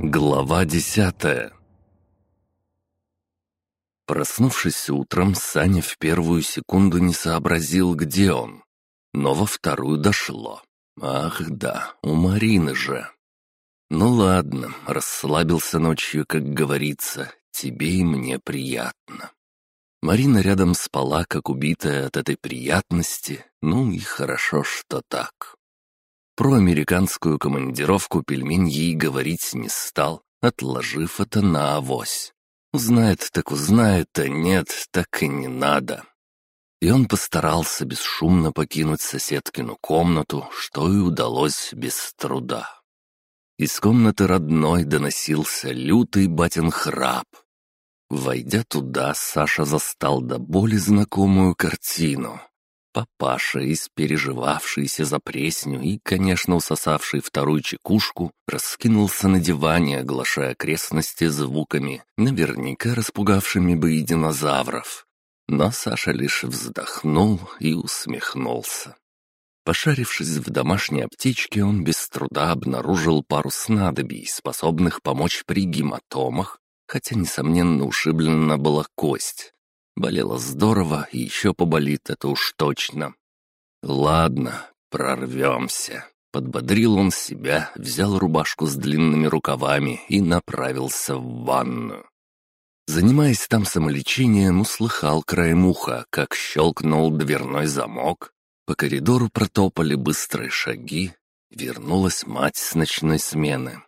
Глава десятая Проснувшись утром, Саня в первую секунду не сообразил, где он. Но во вторую дошло. Ах да, у Марины же. Ну ладно, расслабился ночью, как говорится, тебе и мне приятно. Марина рядом спала, как убитая от этой приятности, ну и хорошо, что так. Про американскую командировку пельмень ей говорить не стал, отложив это на авось. Узнает так узнает, а нет, так и не надо. И он постарался бесшумно покинуть соседкину комнату, что и удалось без труда. Из комнаты родной доносился лютый батин храп. Войдя туда, Саша застал до боли знакомую картину. Папаша, испереживавшийся за пресню и, конечно, усосавший вторую чекушку, раскинулся на диване, оглашая окрестности звуками, наверняка распугавшими бы и динозавров. Но Саша лишь вздохнул и усмехнулся. Пошарившись в домашней аптечке, он без труда обнаружил пару снадобий, способных помочь при гематомах, хотя, несомненно, ушиблена была кость. Болело здорово, и еще поболит, это уж точно. Ладно, прорвемся. Подбодрил он себя, взял рубашку с длинными рукавами и направился в ванную. Занимаясь там самолечением, услыхал краем уха, как щелкнул дверной замок. По коридору протопали быстрые шаги. Вернулась мать с ночной смены.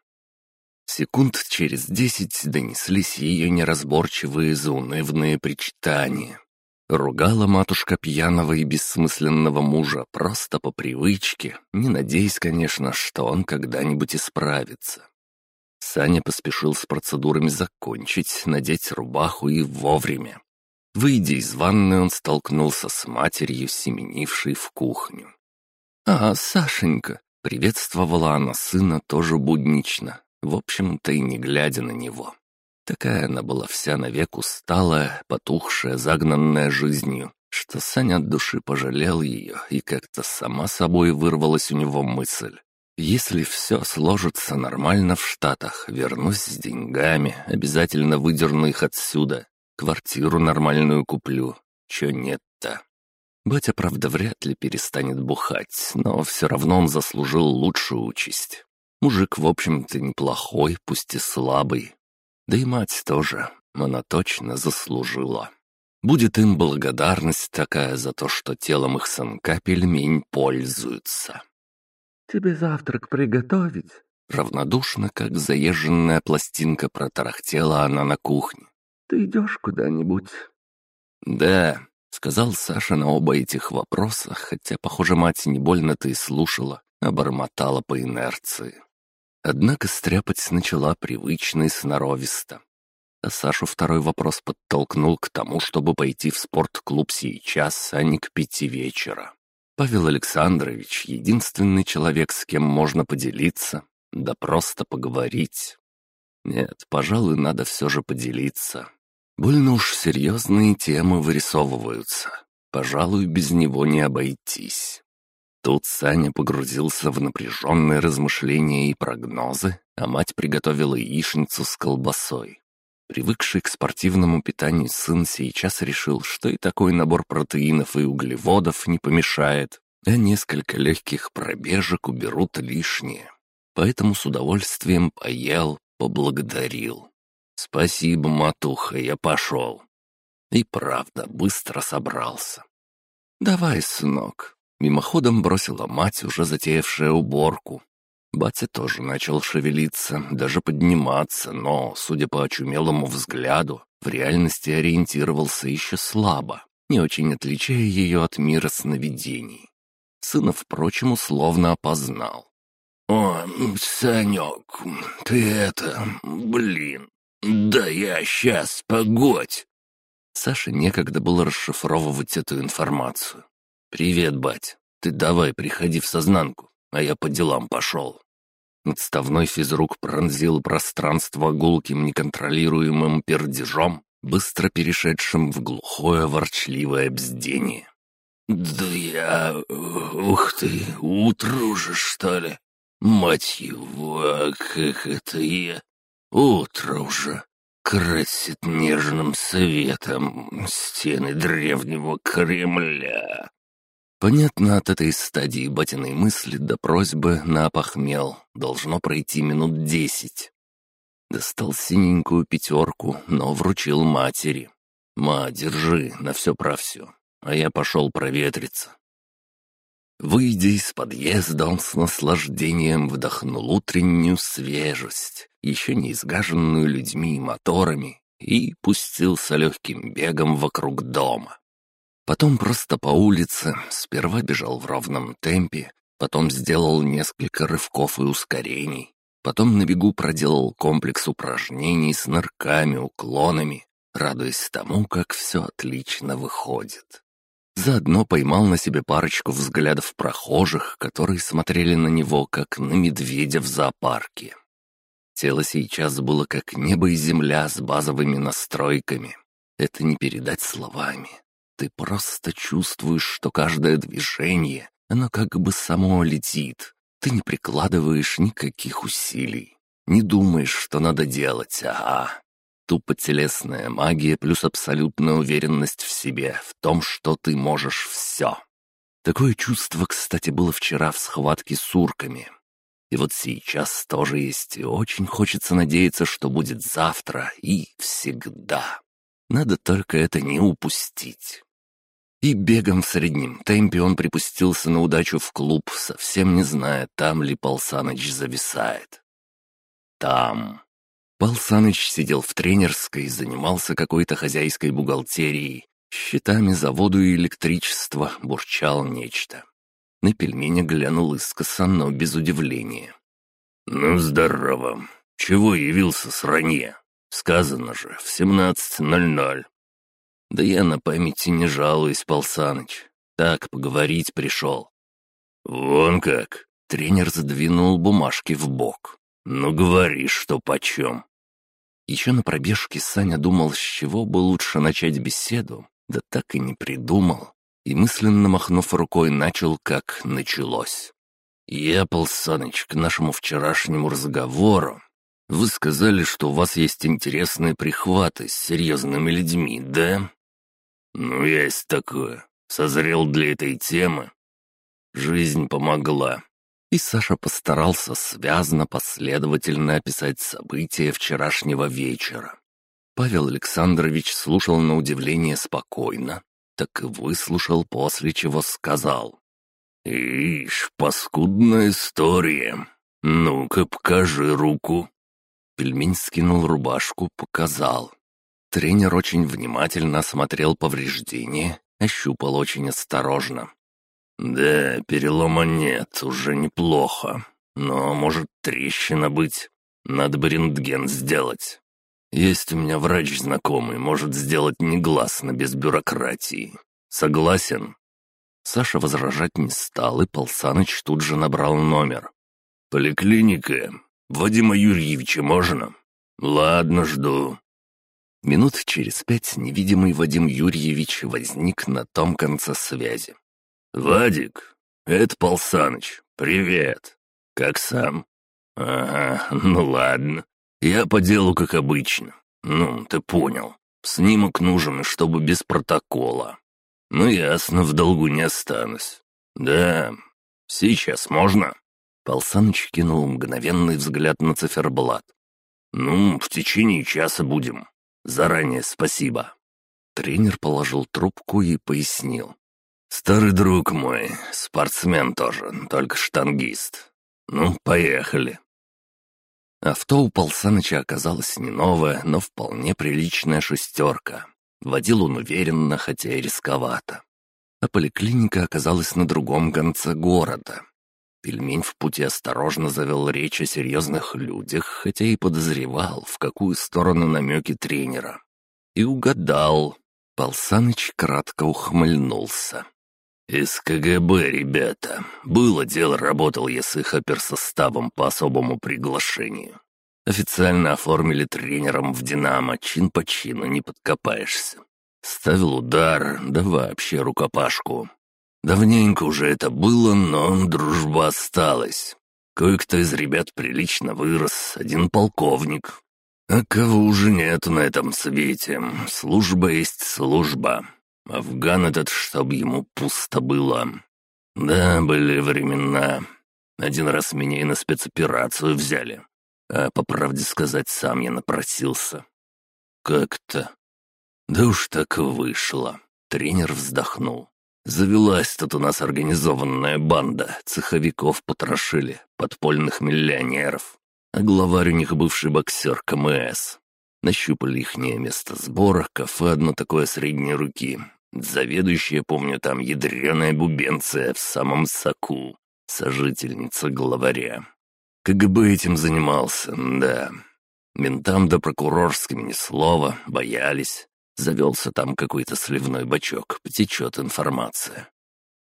Секунд через десять донеслись ее неразборчивые заунывные причитания. Ругала матушка пьяного и бессмысленного мужа просто по привычке, не надеясь, конечно, что он когда-нибудь исправится. Саня поспешил с процедурами закончить, надеть рубаху и вовремя. Выйдя из ванны, он столкнулся с матерью, семенившей в кухню. «А, Сашенька!» — приветствовала она сына тоже буднично, в общем-то и не глядя на него. Такая она была вся навек усталая, потухшая, загнанная жизнью, что Саня от души пожалел ее, и как-то сама собой вырвалась у него мысль. Если все сложится нормально в Штатах, вернусь с деньгами, обязательно выдерну их отсюда, квартиру нормальную куплю. Че нет-то? Батя, правда, вряд ли перестанет бухать, но все равно он заслужил лучшую участь. Мужик, в общем-то, неплохой, пусть и слабый. Да и мать тоже, она точно заслужила. Будет им благодарность такая за то, что телом их сынка пельмень пользуется. «Тебе завтрак приготовить?» Равнодушно, как заезженная пластинка, протарахтела она на кухне. «Ты идешь куда-нибудь?» «Да», — сказал Саша на оба этих вопроса, хотя, похоже, мать не больно-то и слушала, а бормотала по инерции. Однако стряпать начала привычно и сноровисто. А Сашу второй вопрос подтолкнул к тому, чтобы пойти в спортклуб сейчас, а не к пяти вечера. Павел Александрович — единственный человек, с кем можно поделиться, да просто поговорить. Нет, пожалуй, надо все же поделиться. Больно уж серьезные темы вырисовываются. Пожалуй, без него не обойтись. Тут Саня погрузился в напряженные размышления и прогнозы, а мать приготовила яичницу с колбасой. Привыкший к спортивному питанию сын сейчас решил, что и такой набор протеинов и углеводов не помешает, а несколько легких пробежек уберут лишнее. Поэтому с удовольствием поел, поблагодарил. «Спасибо, матуха, я пошел». И правда, быстро собрался. «Давай, сынок, Мимоходом бросила мать, уже затеявшая уборку. Батя тоже начал шевелиться, даже подниматься, но, судя по очумелому взгляду, в реальности ориентировался еще слабо, не очень отличая ее от мира сновидений. Сына, впрочем, условно опознал. «О, Санек, ты это... Блин, да я сейчас, погодь!» Саше некогда было расшифровывать эту информацию. «Привет, бать. Ты давай приходи в сознанку, а я по делам пошел». Отставной физрук пронзил пространство гулким неконтролируемым пердежом, быстро перешедшим в глухое ворчливое бздение. «Да я... Ух ты, утро уже, что ли? Мать его, а как это я...» Утро уже красит нежным светом стены древнего Кремля. Понятно, от этой стадии батиной мысли до просьбы на опохмел должно пройти минут десять. Достал синенькую пятерку, но вручил матери. «Ма, держи, на все про все». А я пошел проветриться. Выйдя из подъезда, он с наслаждением вдохнул утреннюю свежесть, еще не изгаженную людьми и моторами, и пустился легким бегом вокруг дома. Потом просто по улице, сперва бежал в ровном темпе, потом сделал несколько рывков и ускорений, потом на бегу проделал комплекс упражнений с нырками, уклонами, радуясь тому, как все отлично выходит. Заодно поймал на себе парочку взглядов прохожих, которые смотрели на него, как на медведя в зоопарке. Тело сейчас было как небо и земля с базовыми настройками. Это не передать словами. Ты просто чувствуешь, что каждое движение, оно как бы само летит. Ты не прикладываешь никаких усилий. Не думаешь, что надо делать, ага тупо телесная магия плюс абсолютная уверенность в себе, в том, что ты можешь все. Такое чувство, кстати, было вчера в схватке с урками. И вот сейчас тоже есть, и очень хочется надеяться, что будет завтра и всегда. Надо только это не упустить. И бегом в среднем темпе он припустился на удачу в клуб, совсем не зная, там ли Пал Саныч зависает. Там. Пал Саныч сидел в тренерской, занимался какой-то хозяйской бухгалтерией, счетами за воду и электричество, бурчал нечто. На пельменя глянул искоса, но без удивления. «Ну, здорово. Чего явился с ранье? Сказано же, в семнадцать ноль ноль». «Да я на памяти не жалуюсь, Пал Саныч. Так, поговорить пришел». «Вон как!» Тренер задвинул бумажки в бок. «Ну, говори, что почем». Еще на пробежке Саня думал, с чего бы лучше начать беседу, да так и не придумал. И мысленно махнув рукой, начал, как началось. «Я, Пол Саныч, к нашему вчерашнему разговору. Вы сказали, что у вас есть интересные прихваты с серьезными людьми, да?» «Ну, есть такое. Созрел для этой темы. Жизнь помогла. И Саша постарался связно, последовательно описать события вчерашнего вечера. Павел Александрович слушал на удивление спокойно, так и выслушал, после чего сказал. «Ишь, паскудная история. Ну-ка, покажи руку». Пельмень скинул рубашку, показал. Тренер очень внимательно осмотрел повреждения, ощупал очень осторожно. «Да, перелома нет, уже неплохо. Но может трещина быть. Надо бы рентген сделать. Есть у меня врач знакомый, может сделать негласно, без бюрократии. Согласен?» Саша возражать не стал, и Полсаныч тут же набрал номер. «Поликлиника. Вадима Юрьевича можно?» «Ладно, жду». Минут через пять невидимый Вадим Юрьевич возник на том конце связи. «Вадик, это Пал Саныч. Привет. Как сам?» «Ага, ну ладно. Я по делу, как обычно. Ну, ты понял. Снимок нужен, чтобы без протокола. Ну, ясно, в долгу не останусь. Да, сейчас можно?» Пал Саныч кинул мгновенный взгляд на циферблат. «Ну, в течение часа будем. Заранее спасибо». Тренер положил трубку и пояснил. «Старый друг мой, спортсмен тоже, только штангист. Ну, поехали». Авто у Полсаныча оказалось не новое, но вполне приличная шестерка. Водил он уверенно, хотя и рисковато. А поликлиника оказалась на другом конце города. Пельмень в пути осторожно завел речь о серьезных людях, хотя и подозревал, в какую сторону намеки тренера. И угадал. Полсаныч кратко ухмыльнулся. «Из КГБ, ребята. Было дело, работал я с их оперсоставом по особому приглашению. Официально оформили тренером в «Динамо», чин по чину не подкопаешься. Ставил удар, да вообще рукопашку. Давненько уже это было, но дружба осталась. Кое-кто из ребят прилично вырос, один полковник. А кого уже нет на этом свете? Служба есть служба. Афган этот, чтоб ему пусто было. Да, были времена. Один раз меня и на спецоперацию взяли. А по правде сказать, сам я напросился. Как-то. Да уж так вышло. Тренер вздохнул. Завелась тут у нас организованная банда. Цеховиков потрошили, подпольных миллионеров а главарь у них бывший боксер КМС. Нащупали ихнее место сбора, кафе одно такое средней руки. Заведующая, помню, там ядреная бубенция в самом соку, сожительница главаря. КГБ этим занимался, да. Ментам да прокурорским ни слова, боялись. Завелся там какой-то сливной бачок, потечет информация.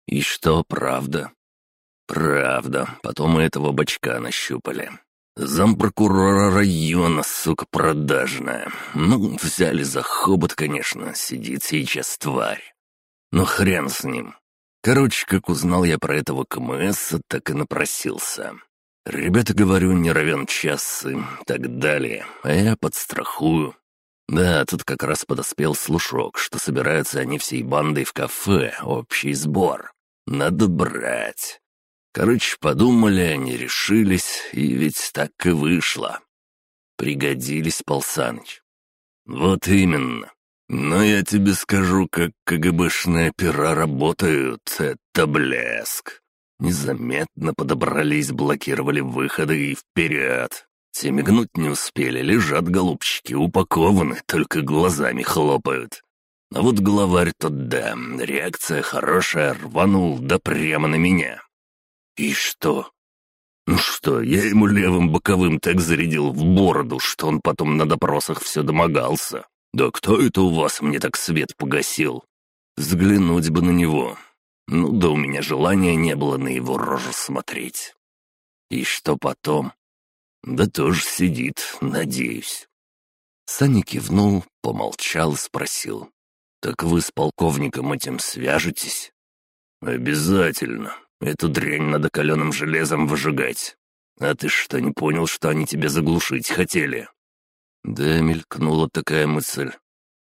И что, правда? Правда, потом и этого бачка нащупали. Зампрокурора района, сука, продажная. Ну, взяли за хобот, конечно, сидит сейчас тварь. Но хрен с ним. Короче, как узнал я про этого КМС, так и напросился. Ребята, говорю, не равен час и так далее, а я подстрахую. Да, тут как раз подоспел слушок, что собираются они всей бандой в кафе, общий сбор. Надо брать. Короче, подумали, они решились, и ведь так и вышло. Пригодились, Полсаныч. Вот именно. Но я тебе скажу, как КГБшные опера работают. Это блеск. Незаметно подобрались, блокировали выходы и вперед. Те мигнуть не успели, лежат голубчики, упакованы, только глазами хлопают. А вот главарь тот да, реакция хорошая, рванул, да прямо на меня. «И что?» «Ну что, я ему левым боковым так зарядил в бороду, что он потом на допросах все домогался. Да кто это у вас мне так свет погасил? Взглянуть бы на него. Ну да у меня желания не было на его рожу смотреть. И что потом? Да тоже сидит, надеюсь». Саня кивнул, помолчал и спросил. «Так вы с полковником этим свяжетесь?» «Обязательно. Эту дрянь надо каленым железом выжигать. А ты что, не понял, что они тебя заглушить хотели?» Да, мелькнула такая мысль.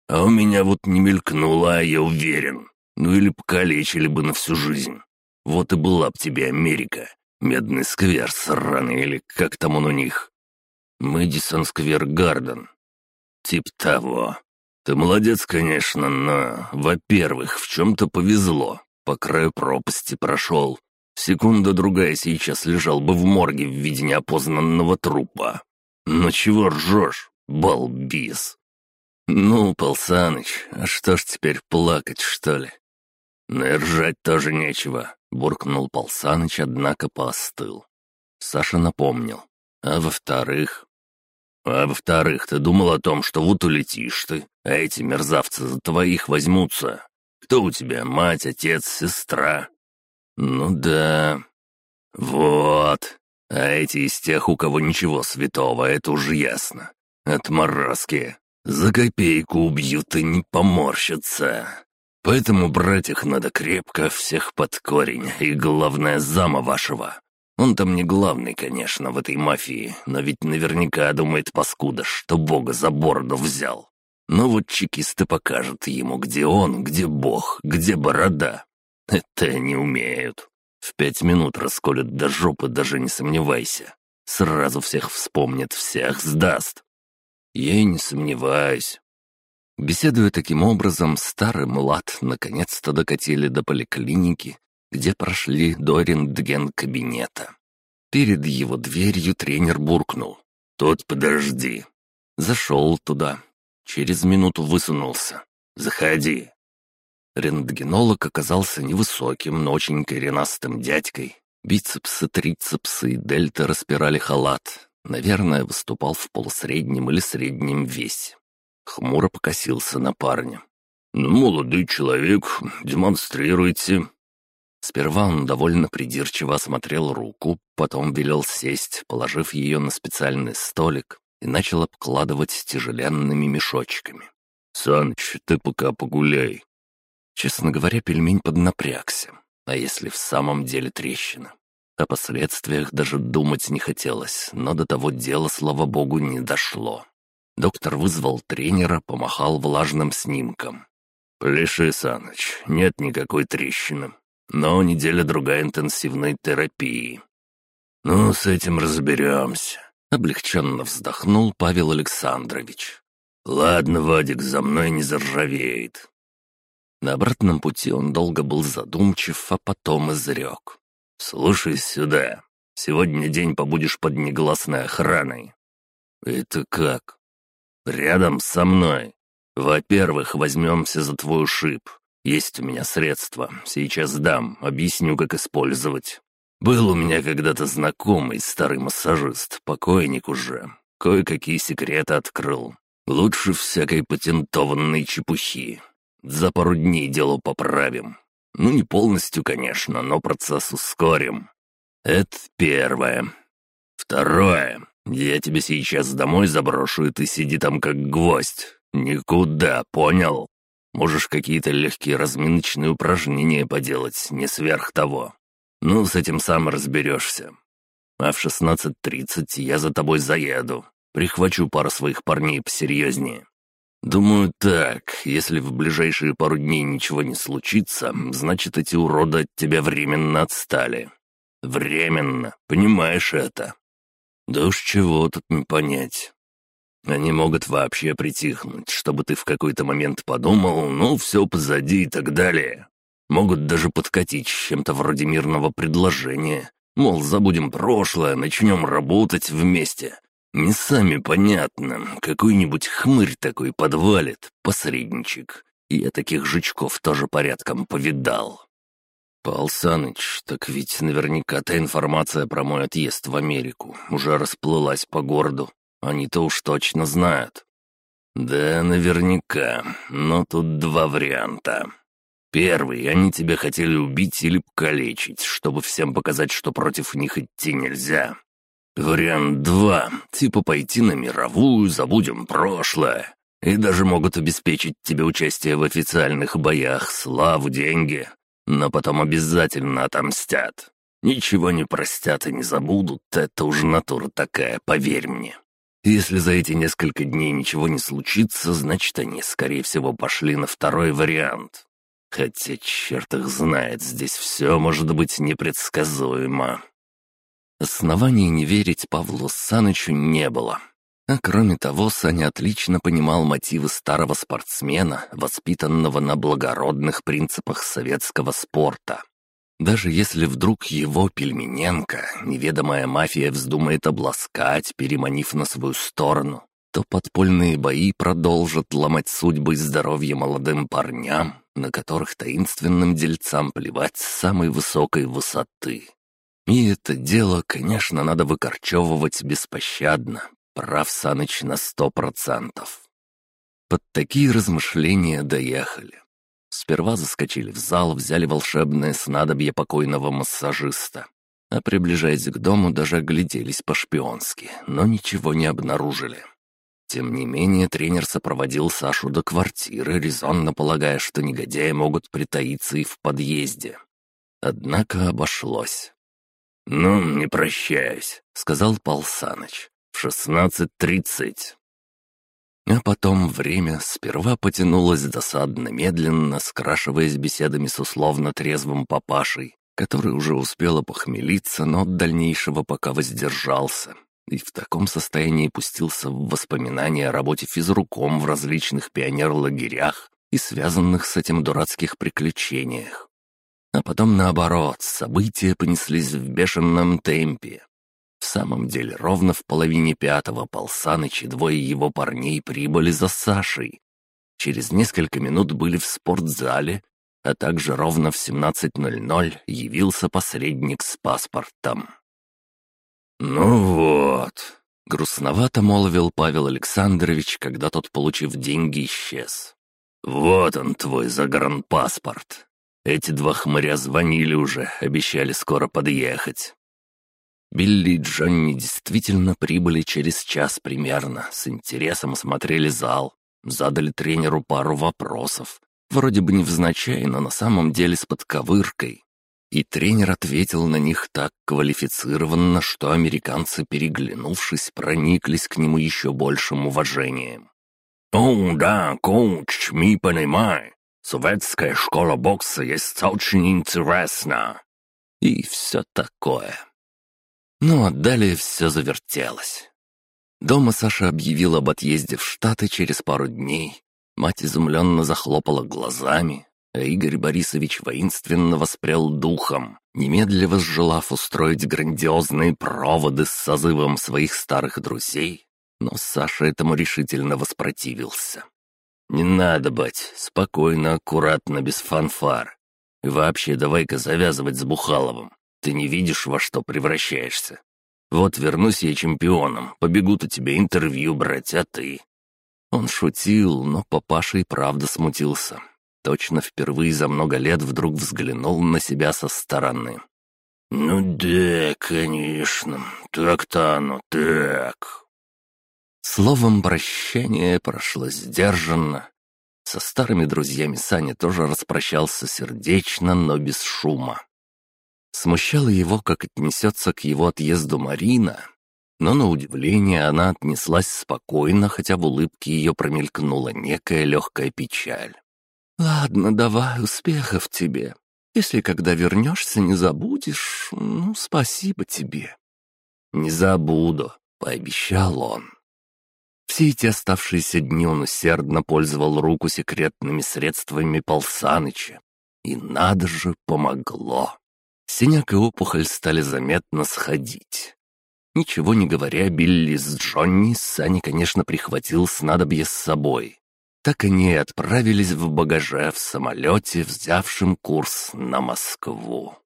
А у меня вот не мелькнула, а я уверен. Ну или покалечили бы на всю жизнь. Вот и была б тебе Америка. Медный сквер сраный, или как там он у них. Мэдисон сквер Гарден. Тип того. Ты молодец, конечно, но, во-первых, в чем-то повезло. По краю пропасти прошел. Секунда-другая сейчас лежал бы в морге в виде неопознанного трупа. Но чего ржешь, балбис? Ну, Полсаныч, а что ж теперь плакать, что ли? Ну и ржать тоже нечего, буркнул Полсаныч, однако поостыл. Саша напомнил. А во-вторых... А во-вторых, ты думал о том, что вот улетишь ты, а эти мерзавцы за твоих возьмутся, кто у тебя, мать, отец, сестра?» «Ну да. Вот. А эти из тех, у кого ничего святого, это уже ясно. Отморозки. За копейку убьют и не поморщатся. Поэтому брать их надо крепко, всех под корень, и главное, зама вашего. Он там не главный, конечно, в этой мафии, но ведь наверняка думает паскуда, что Бога за бороду взял. Но вот чекисты покажут ему, где он, где бог, где борода. Это они умеют. В пять минут расколют до жопы, даже не сомневайся. Сразу всех вспомнит, всех сдаст. Я и не сомневаюсь. Беседуя таким образом, старый млад наконец-то докатили до поликлиники, где прошли до рентген-кабинета. Перед его дверью тренер буркнул. «Тут подожди». Зашел туда, Через минуту высунулся. «Заходи». Рентгенолог оказался невысоким, но очень коренастым дядькой. Бицепсы, трицепсы и дельта распирали халат. Наверное, выступал в полусреднем или среднем весе. Хмуро покосился на парня. «Ну, молодой человек, демонстрируйте». Сперва он довольно придирчиво осмотрел руку, потом велел сесть, положив ее на специальный столик, и начал обкладывать тяжеленными мешочками. «Саныч, ты пока погуляй». Честно говоря, пельмень поднапрягся. А если в самом деле трещина? О последствиях даже думать не хотелось, но до того дела, слава богу, не дошло. Доктор вызвал тренера, помахал влажным снимком. «Пляши, Саныч, нет никакой трещины, но неделя-другая интенсивной терапии». «Ну, с этим разберемся», — облегченно вздохнул Павел Александрович. «Ладно, Вадик, за мной не заржавеет». На обратном пути он долго был задумчив, а потом изрек. «Слушай сюда, сегодня день побудешь под негласной охраной». «Это как?» «Рядом со мной. Во-первых, возьмемся за твой ушиб. Есть у меня средства. Сейчас дам, объясню, как использовать. Был у меня когда-то знакомый старый массажист, покойник уже. Кое-какие секреты открыл. Лучше всякой патентованной чепухи. За пару дней дело поправим. Ну, не полностью, конечно, но процесс ускорим. Это первое. Второе. Я тебя сейчас домой заброшу, и ты сиди там как гвоздь. Никуда, понял? Можешь какие-то легкие разминочные упражнения поделать, не сверх того. Ну, с этим сам разберешься. А в 16.30 я за тобой заеду. Прихвачу пару своих парней посерьезнее. Думаю так, если в ближайшие пару дней ничего не случится, значит, эти уроды от тебя временно отстали. Временно, понимаешь это? Да уж чего тут не понять. Они могут вообще притихнуть, чтобы ты в какой-то момент подумал, ну, все позади и так далее. Могут даже подкатить чем-то вроде мирного предложения. Мол, забудем прошлое, начнем работать вместе. Не сами понятно, какой-нибудь хмырь такой подвалит, посредничек. Я таких жучков тоже порядком повидал. «Пал Саныч, так ведь наверняка та информация про мой отъезд в Америку уже расплылась по городу. Они-то уж точно знают». «Да, наверняка, но тут два варианта. Первый, они тебя хотели убить или покалечить, чтобы всем показать, что против них идти нельзя. Вариант два, типа пойти на мировую, забудем прошлое. И даже могут обеспечить тебе участие в официальных боях, славу, деньги но потом обязательно отомстят. Ничего не простят и не забудут, это уже натура такая, поверь мне. Если за эти несколько дней ничего не случится, значит, они, скорее всего, пошли на второй вариант. Хотя, черт их знает, здесь все может быть непредсказуемо. Оснований не верить Павлу Санычу не было. А кроме того, Саня отлично понимал мотивы старого спортсмена, воспитанного на благородных принципах советского спорта. Даже если вдруг его Пельмененко, неведомая мафия, вздумает обласкать, переманив на свою сторону, то подпольные бои продолжат ломать судьбы и здоровье молодым парням, на которых таинственным дельцам плевать с самой высокой высоты. И это дело, конечно, надо выкорчевывать беспощадно, Прав Саныч на сто процентов. Под такие размышления доехали. Сперва заскочили в зал, взяли волшебное снадобье покойного массажиста. А приближаясь к дому, даже огляделись по-шпионски, но ничего не обнаружили. Тем не менее, тренер сопроводил Сашу до квартиры, резонно полагая, что негодяи могут притаиться и в подъезде. Однако обошлось. «Ну, не прощаюсь», — сказал Пал Саныч в шестнадцать тридцать. А потом время сперва потянулось досадно медленно, скрашиваясь беседами с условно трезвым папашей, который уже успел опохмелиться, но от дальнейшего пока воздержался, и в таком состоянии пустился в воспоминания о работе физруком в различных пионер-лагерях и связанных с этим дурацких приключениях. А потом наоборот, события понеслись в бешеном темпе, самом деле, ровно в половине пятого Полсаныч и двое его парней прибыли за Сашей. Через несколько минут были в спортзале, а также ровно в 17.00 явился посредник с паспортом. «Ну вот», — грустновато молвил Павел Александрович, когда тот, получив деньги, исчез. «Вот он, твой загранпаспорт. Эти два хмыря звонили уже, обещали скоро подъехать. Билли и Джонни действительно прибыли через час примерно, с интересом осмотрели зал, задали тренеру пару вопросов, вроде бы невзначай, но на самом деле с подковыркой. И тренер ответил на них так квалифицированно, что американцы, переглянувшись, прониклись к нему еще большим уважением. «О, да, коуч, ми понимай. Советская школа бокса есть очень интересна». И все такое. Ну, а далее все завертелось. Дома Саша объявил об отъезде в Штаты через пару дней. Мать изумленно захлопала глазами, а Игорь Борисович воинственно воспрял духом, немедля возжелав устроить грандиозные проводы с созывом своих старых друзей. Но Саша этому решительно воспротивился. «Не надо, бать, спокойно, аккуратно, без фанфар. И вообще, давай-ка завязывать с Бухаловым. Ты не видишь, во что превращаешься. Вот вернусь я чемпионом, побегут у тебя интервью брать, а ты...» Он шутил, но папаша и правда смутился. Точно впервые за много лет вдруг взглянул на себя со стороны. «Ну да, конечно, так-то оно так». Словом, прощание прошло сдержанно. Со старыми друзьями Саня тоже распрощался сердечно, но без шума. Смущало его, как отнесется к его отъезду Марина, но на удивление она отнеслась спокойно, хотя в улыбке ее промелькнула некая легкая печаль. «Ладно, давай, успехов тебе. Если когда вернешься, не забудешь, ну, спасибо тебе». «Не забуду», — пообещал он. Все эти оставшиеся дни он усердно пользовал руку секретными средствами Полсаныча. И надо же, помогло. Синяк и опухоль стали заметно сходить. Ничего не говоря, Билли с Джонни Сани, конечно, прихватил снадобье с собой. Так они и отправились в багаже в самолете, взявшем курс на Москву.